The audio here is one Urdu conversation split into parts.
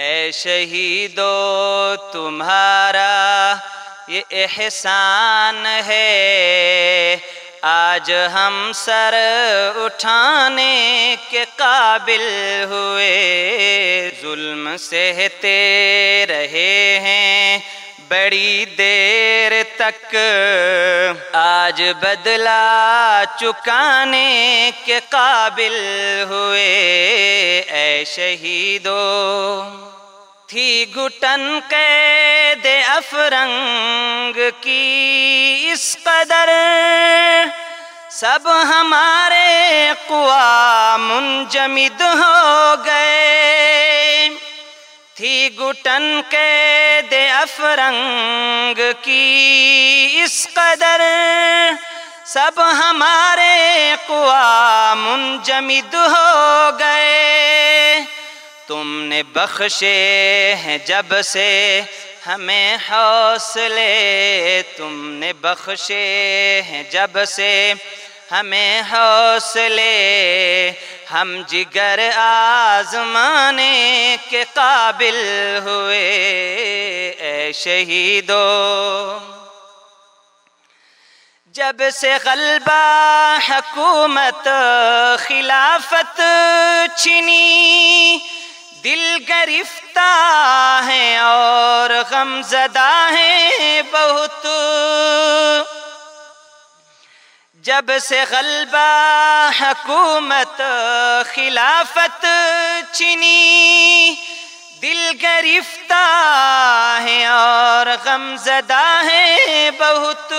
اے شہیدو، تمہارا یہ احسان ہے۔ آج ہم سر اٹھانے کے قابل ہوئے۔ ظلم سہتے رہے ہیں بڑی دیر تک۔ آج بدلا چکانے کے قابل ہوئے، اے شہیدو۔ تھی گٹن قید افرنگ کی اس قدر، سب ہمارے قوا منجمد ہو گئے۔ تھی گٹن قید افرنگ کی اس قدر۔ سب ہمارے قوا منجمد ہو گئے۔ تم نے بخشے ہیں جب سے ہمیں حوصلے۔ تم نے بخشے ہیں جب سے ہمیں حوصلے، ہم جگر آزمانے کے قابل ہوئے۔ اے شہیدو، جب سے غلبہ حکومت خلافت چھنی، دل گرفتہ ہیں اور غم زدہ ہیں بہت۔ جب سے غلبہ حکومت خلافت چنی، دل گرفتہ ہیں اور غم زدہ ہیں بہت۔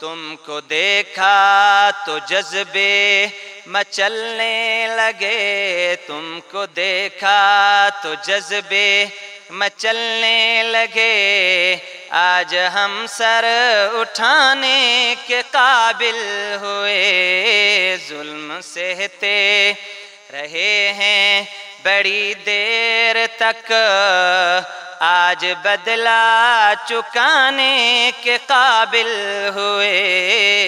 تم کو دیکھا تو جذبے مچلنے لگے، تم کو دیکھا تو جذبے مچلنے لگے۔ آج ہم سر اٹھانے کے قابل ہوئے۔ ظلم سہتے رہے ہیں بڑی دیر تک۔ آج بدلا چکانے کے قابل ہوئے۔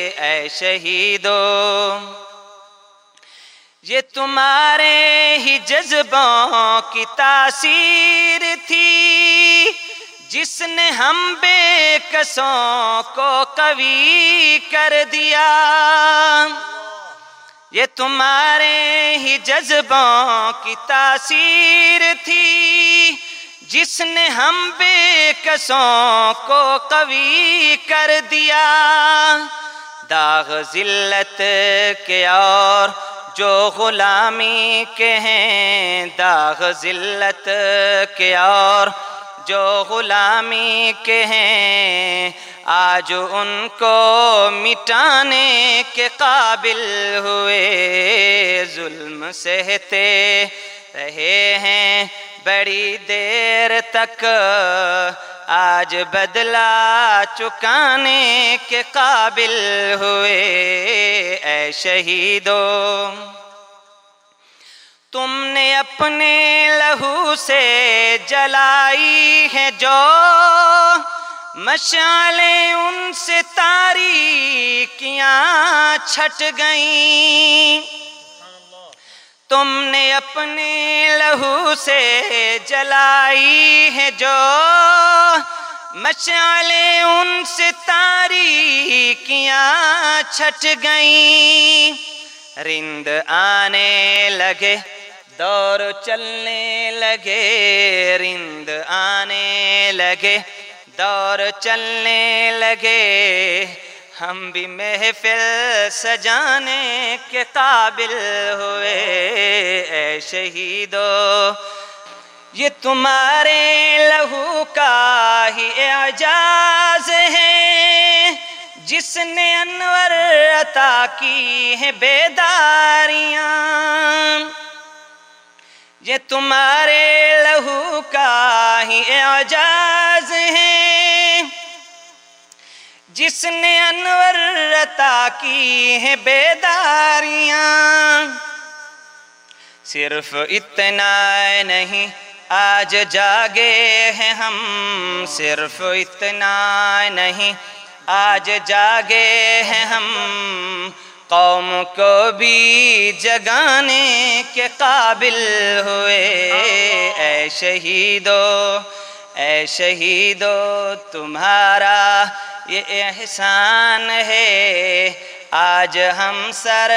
اے شہیدو یہ تمہارے ہی جذبوں کی تاثیر تھی۔ جس نے ہم بے کسوں کو قوی کر دیا۔ یہ تمہارے ہی جذبوں کی تاثیر تھی۔ جس نے ہم بے کسوں کو قوی کر دیا۔ داغ ذلت کے اور جو غلامی کے ہیں، داغ ذلت کے اور جو غلامی کے ہیں، آج ان کو مٹانے کے قابل ہوئے، ظلم سہتے رہے ہیں۔ بڑی دیر تک آج بدلا چکانے کے قابل ہوئے، اے شہیدو۔ تم نے اپنے لہو سے جلائی ہے جو مشالیں ان سے تاریکیاں چھٹ گئیں۔ تم نے اپنے لہو سے جلائی ہے جو مشالیں ان سے تاریکیاں چھٹ گئیں۔ رند آنے لگے، دور چلنے لگے۔ رند آنے لگے، دور چلنے لگے۔ ہم بھی محفل سجانے کے قابل ہوئے، اے شہیدو، یہ تمہارے لہو کا ہی اعجاز ہے۔ جس نے انور عطا کی ہے بیداریاں، یہ تمہارے لہو جس نے انور عطا کی ہے بیداریاں۔ صرف اتنا نہیں، آج جاگے ہیں ہم۔ صرف اتنا نہیں، آج جاگے ہیں ہم۔ قوم کو بھی جگانے کے قابل ہوئے اے اے شہیدو۔ اے شہیدو تمہارا یہ احسان ہے۔ آج ہم سر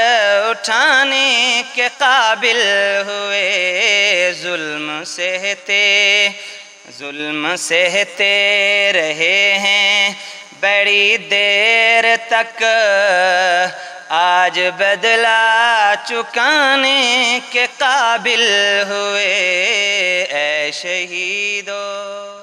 اٹھانے کے قابل ہوئے۔ ظلم سہتے ظلم سہتے رہے ہیں۔ بڑی دیر تک آج بدلا چکانے کے قابل ہوئے اے شہیدو